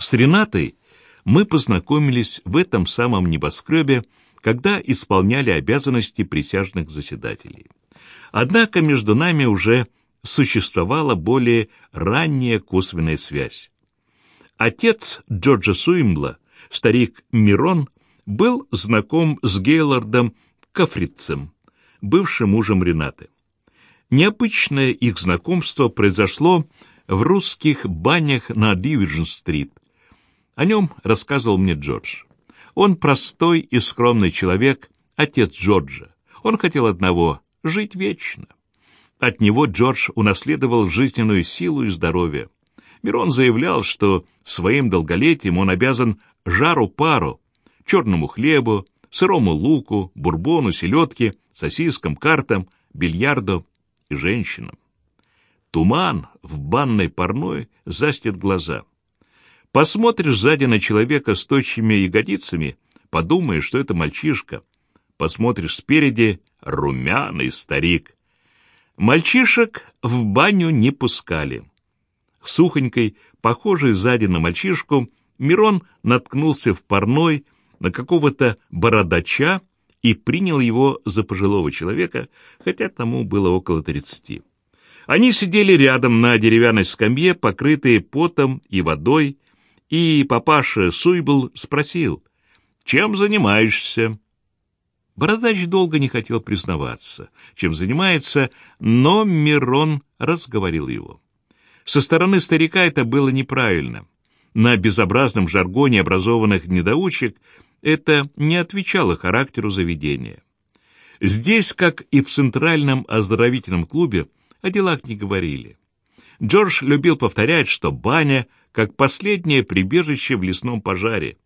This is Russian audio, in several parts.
С Ренатой мы познакомились в этом самом небоскребе, когда исполняли обязанности присяжных заседателей. Однако между нами уже существовала более ранняя косвенная связь. Отец Джорджа Суимбла, старик Мирон, был знаком с Гейлордом Кафрицем, бывшим мужем Ренаты. Необычное их знакомство произошло в русских банях на Дивижн-стрит. О нем рассказывал мне Джордж. Он простой и скромный человек, отец Джорджа. Он хотел одного — жить вечно. От него Джордж унаследовал жизненную силу и здоровье. Мирон заявлял, что своим долголетием он обязан жару-пару, черному хлебу, сырому луку, бурбону, селедке, сосискам, картам, бильярду и женщинам. Туман в банной парной застит глаза. Посмотришь сзади на человека с точными ягодицами, подумаешь, что это мальчишка. Посмотришь спереди — румяный старик. Мальчишек в баню не пускали. Сухонькой, похожей сзади на мальчишку, Мирон наткнулся в парной на какого-то бородача и принял его за пожилого человека, хотя тому было около тридцати. Они сидели рядом на деревянной скамье, покрытые потом и водой, и папаша Суйбл спросил, «Чем занимаешься?» Бородач долго не хотел признаваться, чем занимается, но Мирон разговорил его. Со стороны старика это было неправильно. На безобразном жаргоне образованных недоучек это не отвечало характеру заведения. Здесь, как и в Центральном оздоровительном клубе, о делах не говорили. Джордж любил повторять, что баня как последнее прибежище в лесном пожаре,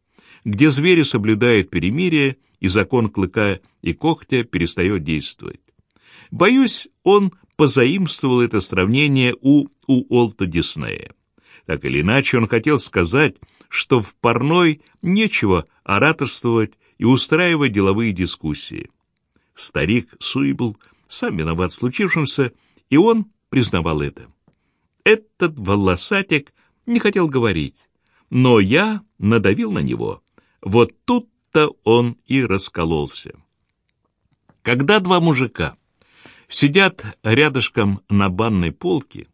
где звери соблюдают перемирие, и закон клыка и когтя перестает действовать. Боюсь, он позаимствовал это сравнение у Уолта Диснея. Так или иначе, он хотел сказать, что в парной нечего ораторствовать и устраивать деловые дискуссии. Старик Суибл сам виноват в случившемся и он признавал это. Этот волосатик не хотел говорить, но я надавил на него. Вот тут-то он и раскололся. Когда два мужика сидят рядышком на банной полке,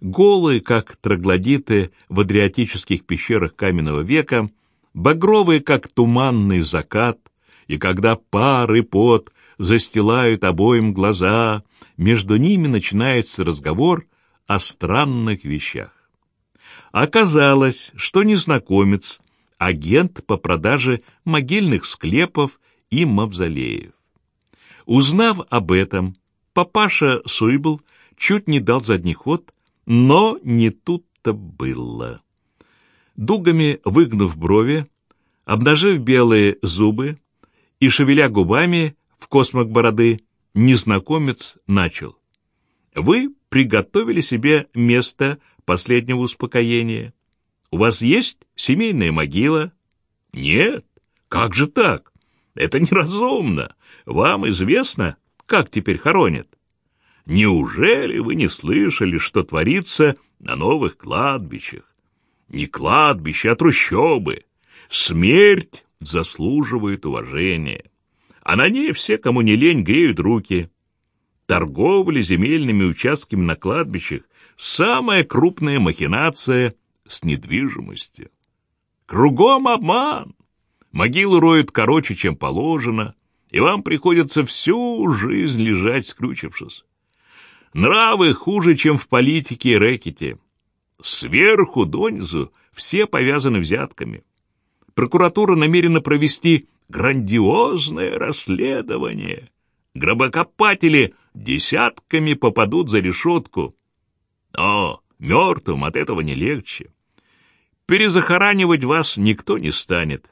голые, как троглодиты в адриатических пещерах каменного века, багровые, как туманный закат, и когда пар и пот застилают обоим глаза, между ними начинается разговор о странных вещах. Оказалось, что незнакомец — агент по продаже могильных склепов и мавзолеев. Узнав об этом, папаша Суйбл чуть не дал задний ход, но не тут-то было. Дугами выгнув брови, обнажив белые зубы и шевеля губами в космок бороды, незнакомец начал. «Вы приготовили себе место последнего успокоения. У вас есть семейная могила?» «Нет. Как же так? Это неразумно. Вам известно, как теперь хоронят?» «Неужели вы не слышали, что творится на новых кладбищах? Не кладбища, а трущобы. Смерть заслуживает уважения а на ней все, кому не лень, греют руки. Торговля земельными участками на кладбищах — самая крупная махинация с недвижимостью. Кругом обман. Могилу роют короче, чем положено, и вам приходится всю жизнь лежать, скрючившись. Нравы хуже, чем в политике и рэкете. Сверху донизу все повязаны взятками. Прокуратура намерена провести грандиозное расследование. Гробокопатели десятками попадут за решетку. Но мертвым от этого не легче. Перезахоранивать вас никто не станет.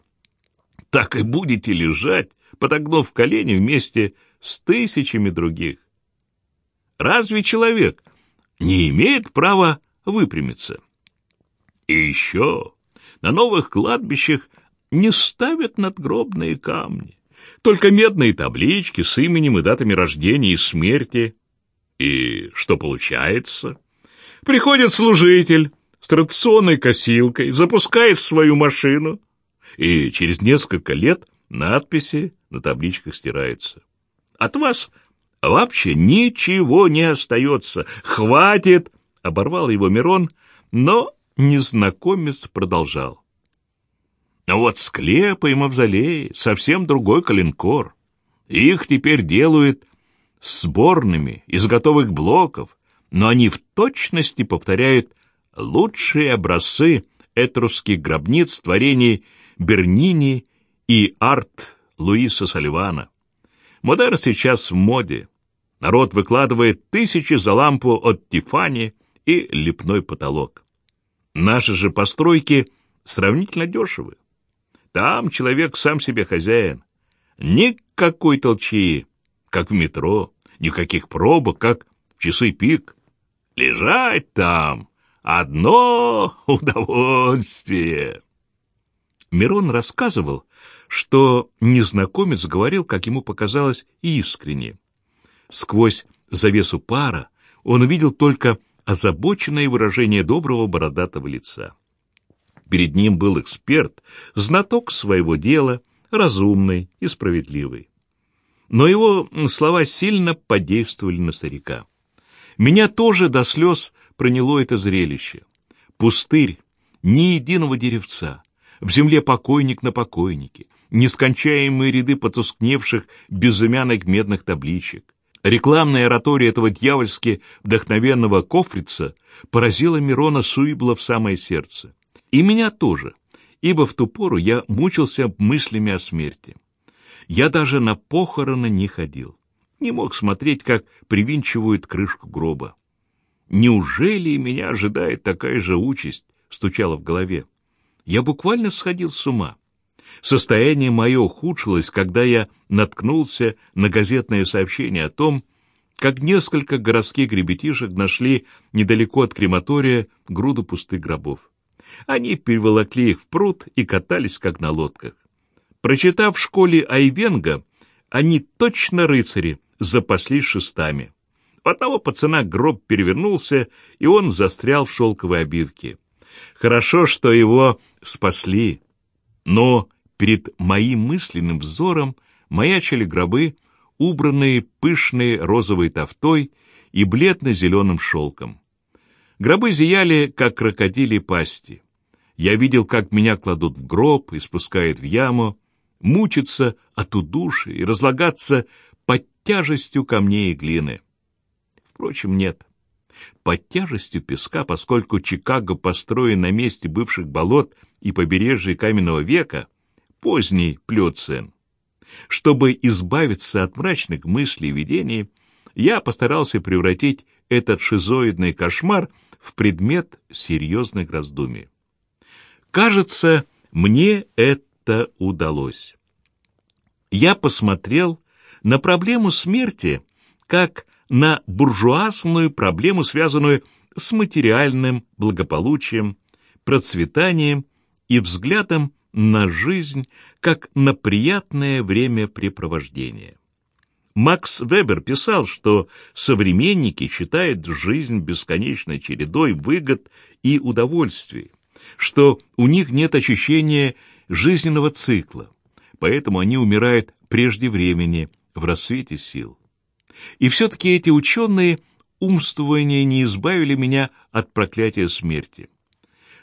Так и будете лежать, подогнув колени вместе с тысячами других. Разве человек не имеет права выпрямиться? И еще на новых кладбищах не ставят надгробные камни, только медные таблички с именем и датами рождения и смерти. И что получается? Приходит служитель с традиционной косилкой, запускает свою машину, и через несколько лет надписи на табличках стираются. От вас вообще ничего не остается. Хватит! — оборвал его Мирон, но незнакомец продолжал. А вот склепы и мавзолеи — совсем другой калинкор. Их теперь делают сборными из готовых блоков, но они в точности повторяют лучшие образцы этрусских гробниц творений Бернини и арт Луиса Салливана. Модерн сейчас в моде. Народ выкладывает тысячи за лампу от Тифани и лепной потолок. Наши же постройки сравнительно дешевы. Там человек сам себе хозяин. Никакой толчии, как в метро, никаких пробок, как в часы пик. Лежать там — одно удовольствие. Мирон рассказывал, что незнакомец говорил, как ему показалось, искренне. Сквозь завесу пара он увидел только озабоченное выражение доброго бородатого лица. Перед ним был эксперт, знаток своего дела, разумный и справедливый. Но его слова сильно подействовали на старика. Меня тоже до слез проняло это зрелище. Пустырь, ни единого деревца, в земле покойник на покойнике, нескончаемые ряды потускневших безымянных медных табличек. Рекламная оратория этого дьявольски вдохновенного кофрица поразила Мирона Суибла в самое сердце. И меня тоже, ибо в ту пору я мучился мыслями о смерти. Я даже на похороны не ходил. Не мог смотреть, как привинчивают крышку гроба. «Неужели меня ожидает такая же участь?» — стучало в голове. Я буквально сходил с ума. Состояние мое ухудшилось, когда я наткнулся на газетное сообщение о том, как несколько городских ребятишек нашли недалеко от крематория груду пустых гробов. Они переволокли их в пруд и катались, как на лодках. Прочитав в школе Айвенга, они точно рыцари запаслись шестами. У одного пацана гроб перевернулся, и он застрял в шелковой обивке. Хорошо, что его спасли. Но перед моим мысленным взором маячили гробы, убранные пышной розовой тофтой и бледно-зеленым шелком. Гробы зияли, как крокодили пасти. Я видел, как меня кладут в гроб и спускают в яму, мучиться от удуши и разлагаться под тяжестью камней и глины. Впрочем, нет. Под тяжестью песка, поскольку Чикаго построен на месте бывших болот и побережья каменного века, поздний плёцен. Чтобы избавиться от мрачных мыслей и видений, я постарался превратить этот шизоидный кошмар в предмет серьезных раздумий. Кажется, мне это удалось. Я посмотрел на проблему смерти как на буржуазную проблему, связанную с материальным благополучием, процветанием и взглядом на жизнь как на приятное времяпрепровождение. Макс Вебер писал, что современники считают жизнь бесконечной чередой выгод и удовольствий, что у них нет ощущения жизненного цикла, поэтому они умирают прежде времени, в рассвете сил. И все-таки эти ученые умствования не избавили меня от проклятия смерти.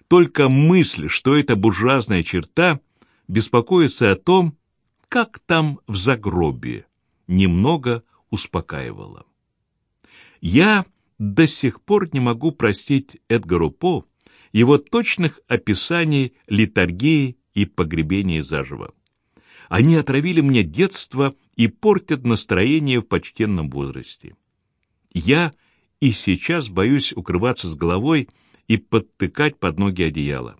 Только мысль, что эта буржуазная черта беспокоится о том, как там в загробе, немного успокаивала. Я до сих пор не могу простить Эдгару По его точных описаний литургии и погребения заживо. Они отравили мне детство и портят настроение в почтенном возрасте. Я и сейчас боюсь укрываться с головой и подтыкать под ноги одеяло.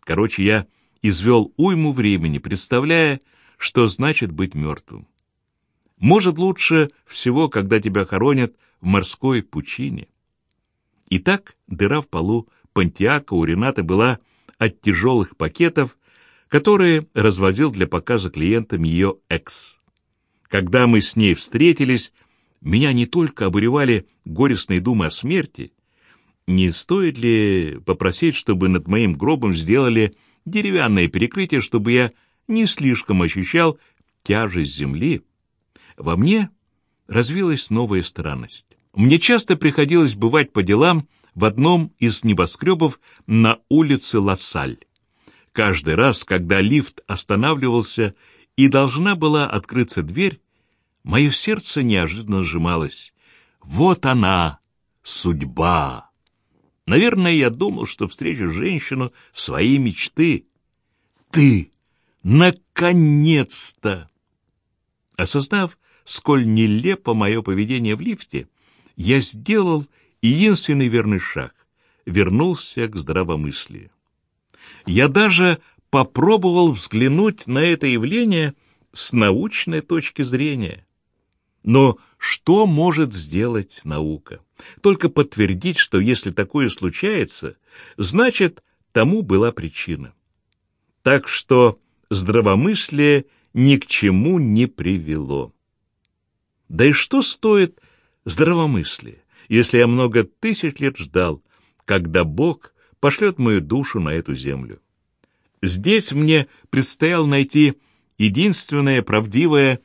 Короче, я извел уйму времени, представляя, что значит быть мертвым. Может, лучше всего, когда тебя хоронят в морской пучине. Итак, дыра в полу Пантиака у Ренаты была от тяжелых пакетов, которые разводил для показа клиентам ее экс. Когда мы с ней встретились, меня не только обуревали горестные думы о смерти, Не стоит ли попросить, чтобы над моим гробом сделали деревянное перекрытие, чтобы я не слишком ощущал тяжесть земли? Во мне развилась новая странность. Мне часто приходилось бывать по делам в одном из небоскребов на улице Лассаль. Каждый раз, когда лифт останавливался и должна была открыться дверь, мое сердце неожиданно сжималось. Вот она, судьба! Наверное, я думал, что встречу женщину своей мечты. Ты! Наконец-то! Осознав, сколь нелепо мое поведение в лифте, я сделал единственный верный шаг — вернулся к здравомыслию. Я даже попробовал взглянуть на это явление с научной точки зрения. Но что может сделать наука? Только подтвердить, что если такое случается, значит, тому была причина. Так что здравомыслие ни к чему не привело. Да и что стоит здравомыслие, если я много тысяч лет ждал, когда Бог пошлет мою душу на эту землю? Здесь мне предстояло найти единственное правдивое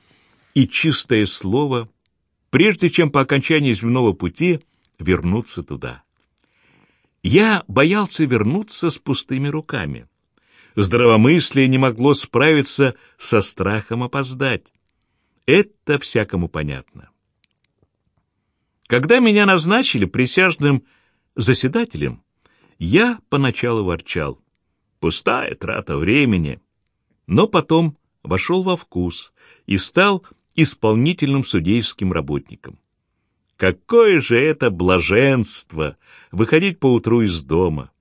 и чистое слово, прежде чем по окончании земного пути вернуться туда. Я боялся вернуться с пустыми руками. Здравомыслие не могло справиться со страхом опоздать. Это всякому понятно. Когда меня назначили присяжным заседателем, я поначалу ворчал. Пустая трата времени. Но потом вошел во вкус и стал исполнительным судейским работником. Какое же это блаженство выходить поутру из дома.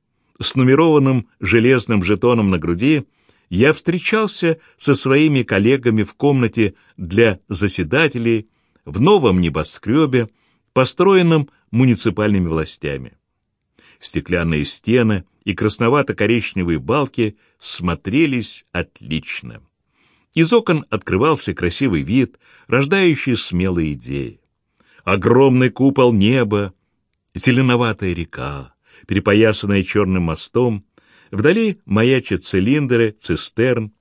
С нумерованным железным жетоном на груди я встречался со своими коллегами в комнате для заседателей в новом небоскребе, построенном муниципальными властями. Стеклянные стены и красновато-коричневые балки смотрелись отлично. Из окон открывался красивый вид, рождающий смелые идеи. Огромный купол неба, зеленоватая река, перепоясанная черным мостом, вдали маячат цилиндры, цистерн,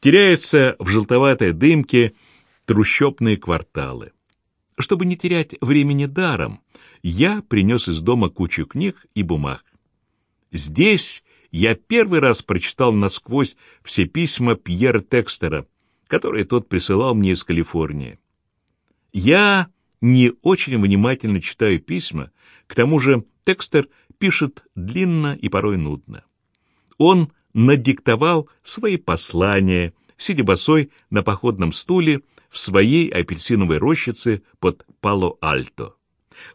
теряются в желтоватой дымке трущобные кварталы. Чтобы не терять времени даром, я принес из дома кучу книг и бумаг. Здесь я первый раз прочитал насквозь все письма Пьера Текстера, которые тот присылал мне из Калифорнии. Я не очень внимательно читаю письма, к тому же Текстер пишет длинно и порой нудно. Он надиктовал свои послания, сидя босой на походном стуле в своей апельсиновой рощице под Пало-Альто.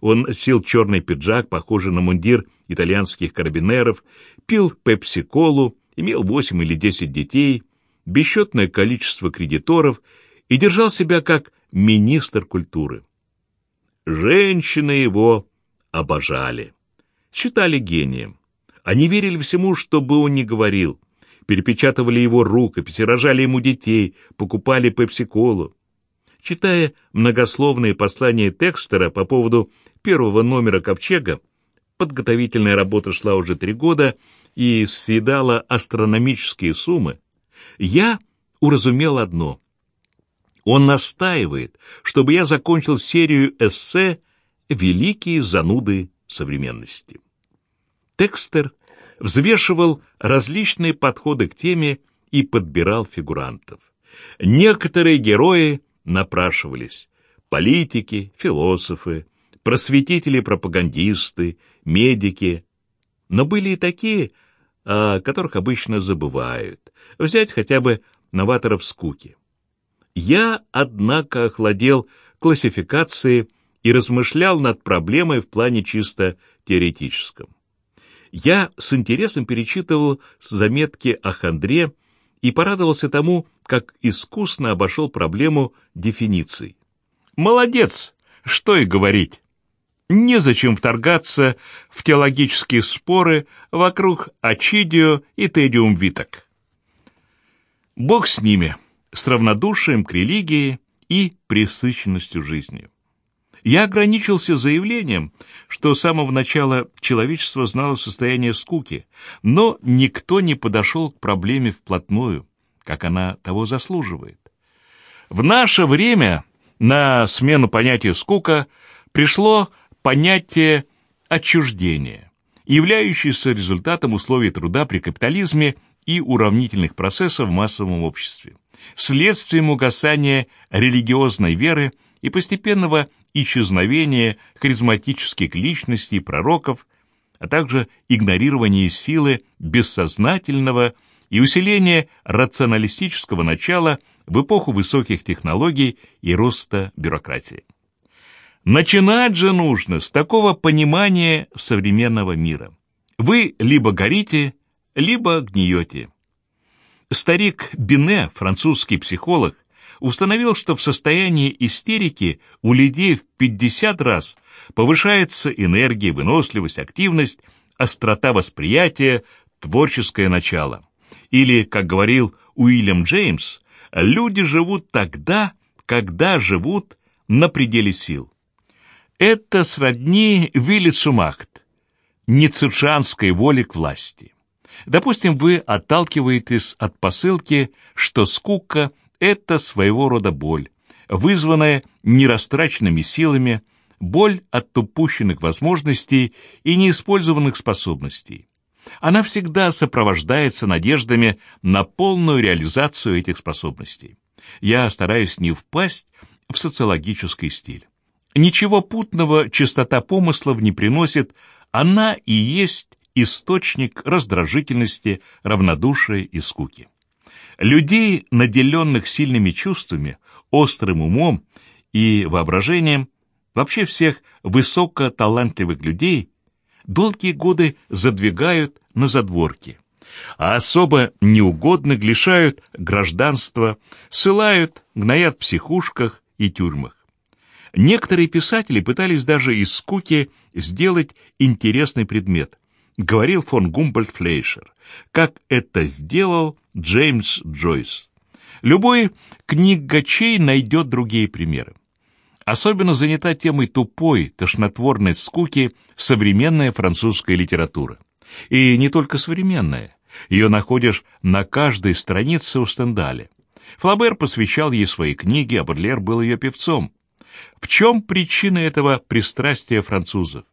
Он носил черный пиджак, похожий на мундир итальянских карабинеров, пил пепси-колу, имел восемь или десять детей, бесчетное количество кредиторов и держал себя как министр культуры. Женщины его обожали, считали гением. Они верили всему, что бы он ни говорил, перепечатывали его рукописи, рожали ему детей, покупали пепси-колу. Читая многословные послания Текстера по поводу первого номера «Ковчега», подготовительная работа шла уже три года и съедала астрономические суммы, я уразумел одно. Он настаивает, чтобы я закончил серию эссе «Великие зануды современности». Текстер взвешивал различные подходы к теме и подбирал фигурантов. Некоторые герои напрашивались. Политики, философы, просветители-пропагандисты, медики. Но были и такие, о которых обычно забывают. Взять хотя бы новаторов скуки. Я, однако, охладел классификации и размышлял над проблемой в плане чисто теоретическом. Я с интересом перечитывал заметки о хандре и порадовался тому, как искусно обошел проблему дефиниций. Молодец, что и говорить. Незачем вторгаться в теологические споры вокруг Ачидио и Тедиум Виток. Бог с ними, с равнодушием к религии и пресыщенностью жизнью. Я ограничился заявлением, что с самого начала человечество знало состояние скуки, но никто не подошел к проблеме вплотную, как она того заслуживает. В наше время на смену понятию «скука» пришло понятие отчуждения, являющееся результатом условий труда при капитализме и уравнительных процессов в массовом обществе, следствием угасания религиозной веры и постепенного исчезновения харизматических личностей пророков, а также игнорирование силы бессознательного и усиление рационалистического начала в эпоху высоких технологий и роста бюрократии. Начинать же нужно с такого понимания современного мира. Вы либо горите, либо гниете. Старик Бине, французский психолог, установил, что в состоянии истерики у людей в 50 раз повышается энергия, выносливость, активность, острота восприятия, творческое начало. Или, как говорил Уильям Джеймс, люди живут тогда, когда живут на пределе сил. Это сродни Виллицумахт, ниццушанской воли к власти. Допустим, вы отталкиваетесь от посылки, что скука – это своего рода боль, вызванная нерастраченными силами, боль от упущенных возможностей и неиспользованных способностей. Она всегда сопровождается надеждами на полную реализацию этих способностей. Я стараюсь не впасть в социологический стиль. Ничего путного чистота помыслов не приносит, она и есть источник раздражительности, равнодушия и скуки. Людей, наделенных сильными чувствами, острым умом и воображением, вообще всех высокоталантливых людей, долгие годы задвигают на задворки, а особо неугодных лишают гражданства, ссылают, гноят в психушках и тюрьмах. Некоторые писатели пытались даже из скуки сделать интересный предмет, говорил фон Гумбольд Флейшер, как это сделал Джеймс Джойс. Любой книгачей найдет другие примеры. Особенно занята темой тупой, тошнотворной скуки современная французская литература. И не только современная. Ее находишь на каждой странице у Стендаля. Флабер посвящал ей свои книги, а Бодлер был ее певцом. В чем причина этого пристрастия французов?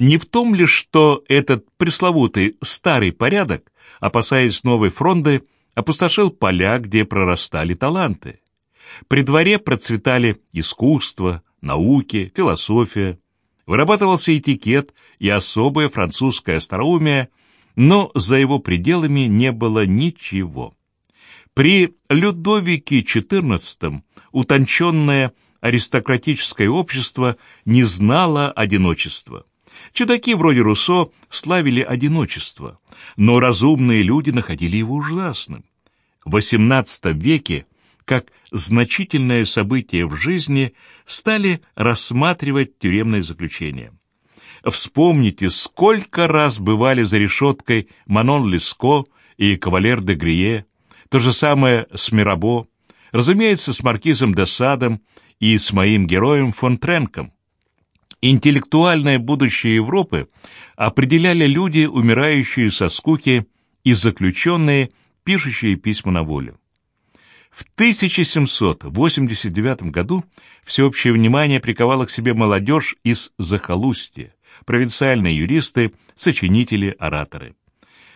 Не в том ли, что этот пресловутый старый порядок, опасаясь новой фронды, опустошил поля, где прорастали таланты? При дворе процветали искусство, науки, философия, вырабатывался этикет и особое французское остроумие, но за его пределами не было ничего. При Людовике XIV утонченное аристократическое общество не знало одиночества. Чудаки вроде Руссо славили одиночество, но разумные люди находили его ужасным. В XVIII веке, как значительное событие в жизни, стали рассматривать тюремное заключение. Вспомните, сколько раз бывали за решеткой Манон Леско и кавалер де Грие, то же самое с Мирабо, разумеется, с маркизом де Садом и с моим героем фон Тренком. Интеллектуальное будущее Европы определяли люди, умирающие со скуки, и заключенные, пишущие письма на волю. В 1789 году всеобщее внимание приковало к себе молодежь из захолустья, провинциальные юристы, сочинители, ораторы.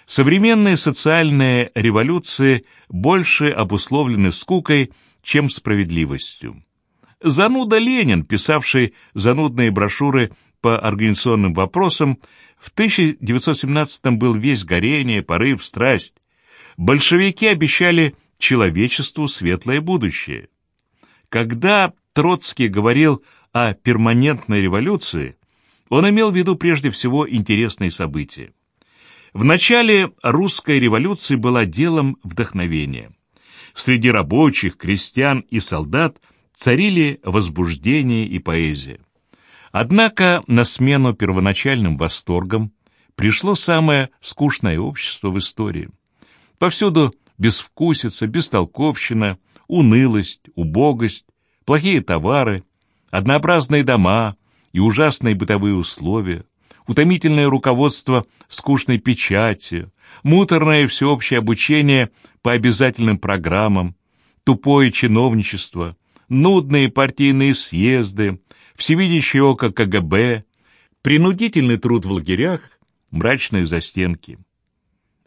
Современные социальные революции больше обусловлены скукой, чем справедливостью. Зануда Ленин, писавший занудные брошюры по организационным вопросам, в 1917 был весь горение, порыв, страсть. Большевики обещали человечеству светлое будущее. Когда Троцкий говорил о перманентной революции, он имел в виду прежде всего интересные события. В начале русской революции была делом вдохновения. Среди рабочих, крестьян и солдат – царили возбуждение и поэзия. Однако на смену первоначальным восторгам пришло самое скучное общество в истории. Повсюду безвкусица, бестолковщина, унылость, убогость, плохие товары, однообразные дома и ужасные бытовые условия, утомительное руководство скучной печатью, муторное всеобщее обучение по обязательным программам, тупое чиновничество, нудные партийные съезды, всевидящее око КГБ, принудительный труд в лагерях, мрачные застенки.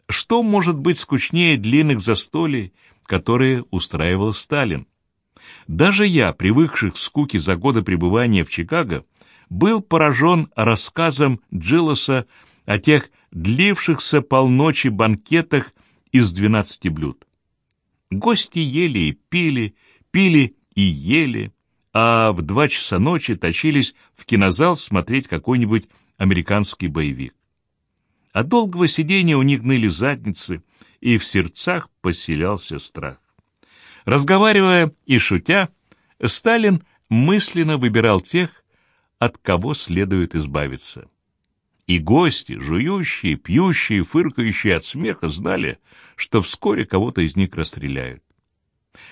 Что может быть скучнее длинных застолий, которые устраивал Сталин? Даже я, привыкший к скуке за годы пребывания в Чикаго, был поражен рассказом Джилоса о тех длившихся полночи банкетах из двенадцати блюд. Гости ели и пили, пили и ели, а в два часа ночи тащились в кинозал смотреть какой-нибудь американский боевик. От долгого сидения у них ныли задницы, и в сердцах поселялся страх. Разговаривая и шутя, Сталин мысленно выбирал тех, от кого следует избавиться. И гости, жующие, пьющие, фыркающие от смеха, знали, что вскоре кого-то из них расстреляют.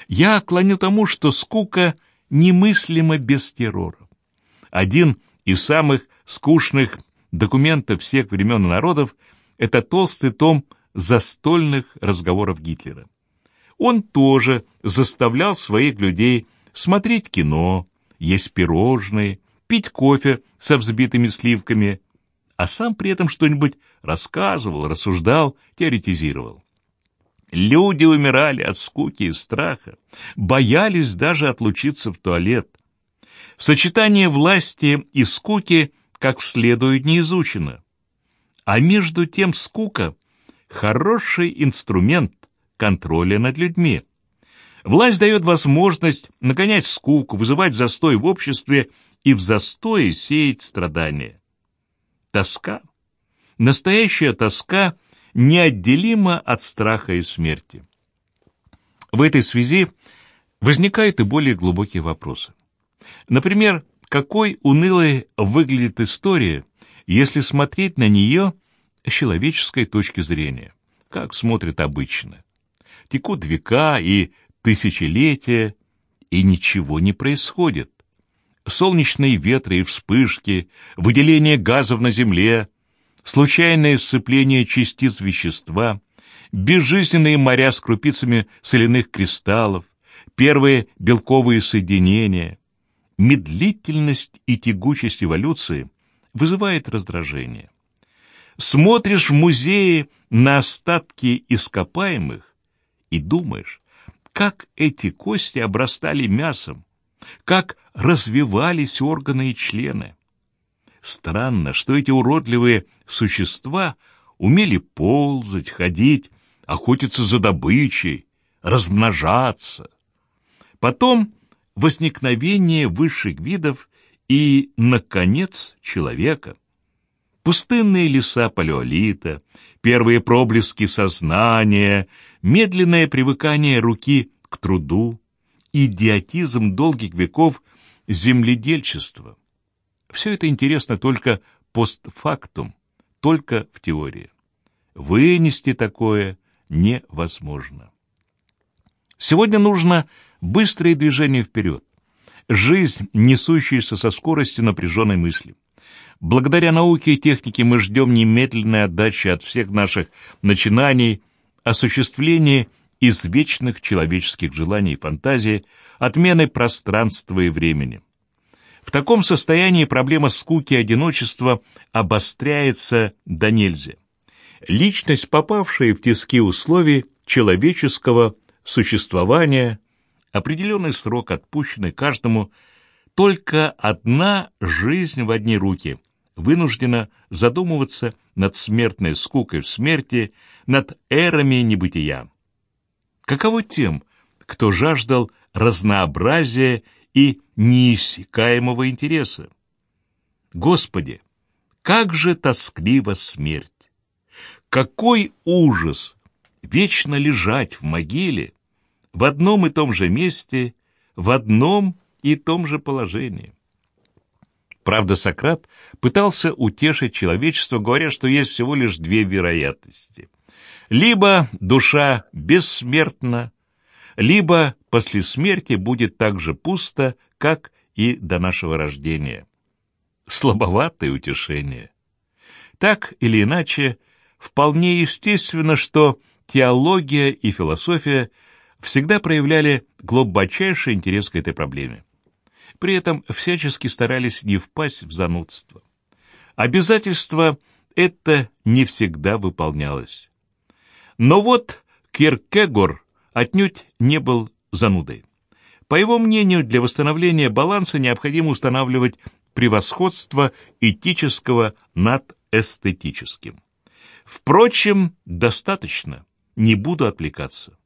Я клоню тому, что скука немыслима без террора. Один из самых скучных документов всех времен и народов — это толстый том застольных разговоров Гитлера. Он тоже заставлял своих людей смотреть кино, есть пирожные, пить кофе со взбитыми сливками, а сам при этом что-нибудь рассказывал, рассуждал, теоретизировал. Люди умирали от скуки и страха, боялись даже отлучиться в туалет. Сочетание власти и скуки как следует не изучено. А между тем скука — хороший инструмент контроля над людьми. Власть дает возможность нагонять скуку, вызывать застой в обществе и в застое сеять страдания. Тоска, настоящая тоска неотделима от страха и смерти. В этой связи возникают и более глубокие вопросы. Например, какой унылой выглядит история, если смотреть на нее с человеческой точки зрения, как смотрят обычно. Текут века и тысячелетия, и ничего не происходит солнечные ветры и вспышки, выделение газов на Земле, случайное сцепление частиц вещества, безжизненные моря с крупицами соляных кристаллов, первые белковые соединения. Медлительность и тягучесть эволюции вызывает раздражение. Смотришь в музее на остатки ископаемых и думаешь, как эти кости обрастали мясом, как развивались органы и члены. Странно, что эти уродливые существа умели ползать, ходить, охотиться за добычей, размножаться. Потом возникновение высших видов и, наконец, человека. Пустынные леса палеолита, первые проблески сознания, медленное привыкание руки к труду, идиотизм долгих веков земледельчества. Все это интересно только постфактум, только в теории. Вынести такое невозможно. Сегодня нужно быстрое движение вперед. Жизнь, несущаяся со скоростью напряженной мысли. Благодаря науке и технике мы ждем немедленной отдачи от всех наших начинаний, осуществления из вечных человеческих желаний и фантазий, отмены пространства и времени. В таком состоянии проблема скуки и одиночества обостряется до нельзя. Личность, попавшая в тиски условий человеческого существования, определенный срок, отпущенный каждому, только одна жизнь в одни руки, вынуждена задумываться над смертной скукой в смерти, над эрами небытия. Каково тем, кто жаждал разнообразия и неиссякаемого интереса? Господи, как же тосклива смерть! Какой ужас вечно лежать в могиле в одном и том же месте, в одном и том же положении. Правда, Сократ пытался утешить человечество, говоря, что есть всего лишь две вероятности. Либо душа бессмертна, либо после смерти будет так же пусто, как и до нашего рождения. Слабоватое утешение. Так или иначе, вполне естественно, что теология и философия всегда проявляли глубочайший интерес к этой проблеме. При этом всячески старались не впасть в занудство. Обязательство это не всегда выполнялось. Но вот Киркегор отнюдь не был занудой. По его мнению, для восстановления баланса необходимо устанавливать превосходство этического над эстетическим. Впрочем, достаточно, не буду отвлекаться.